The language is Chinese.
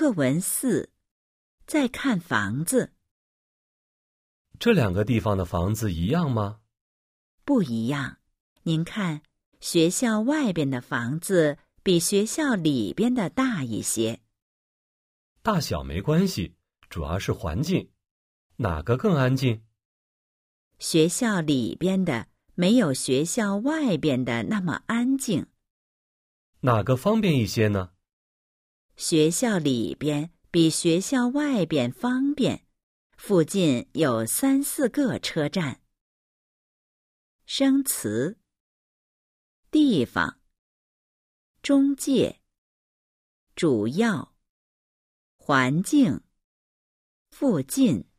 课文四，在看房子。这两个地方的房子一样吗？不一样。您看，学校外边的房子比学校里边的大一些。大小没关系，主要是环境。哪个更安静？学校里边的没有学校外边的那么安静。哪个方便一些呢？学校里边比学校外边方便，附近有三四个车站。生词：地方、中介、主要、环境、附近。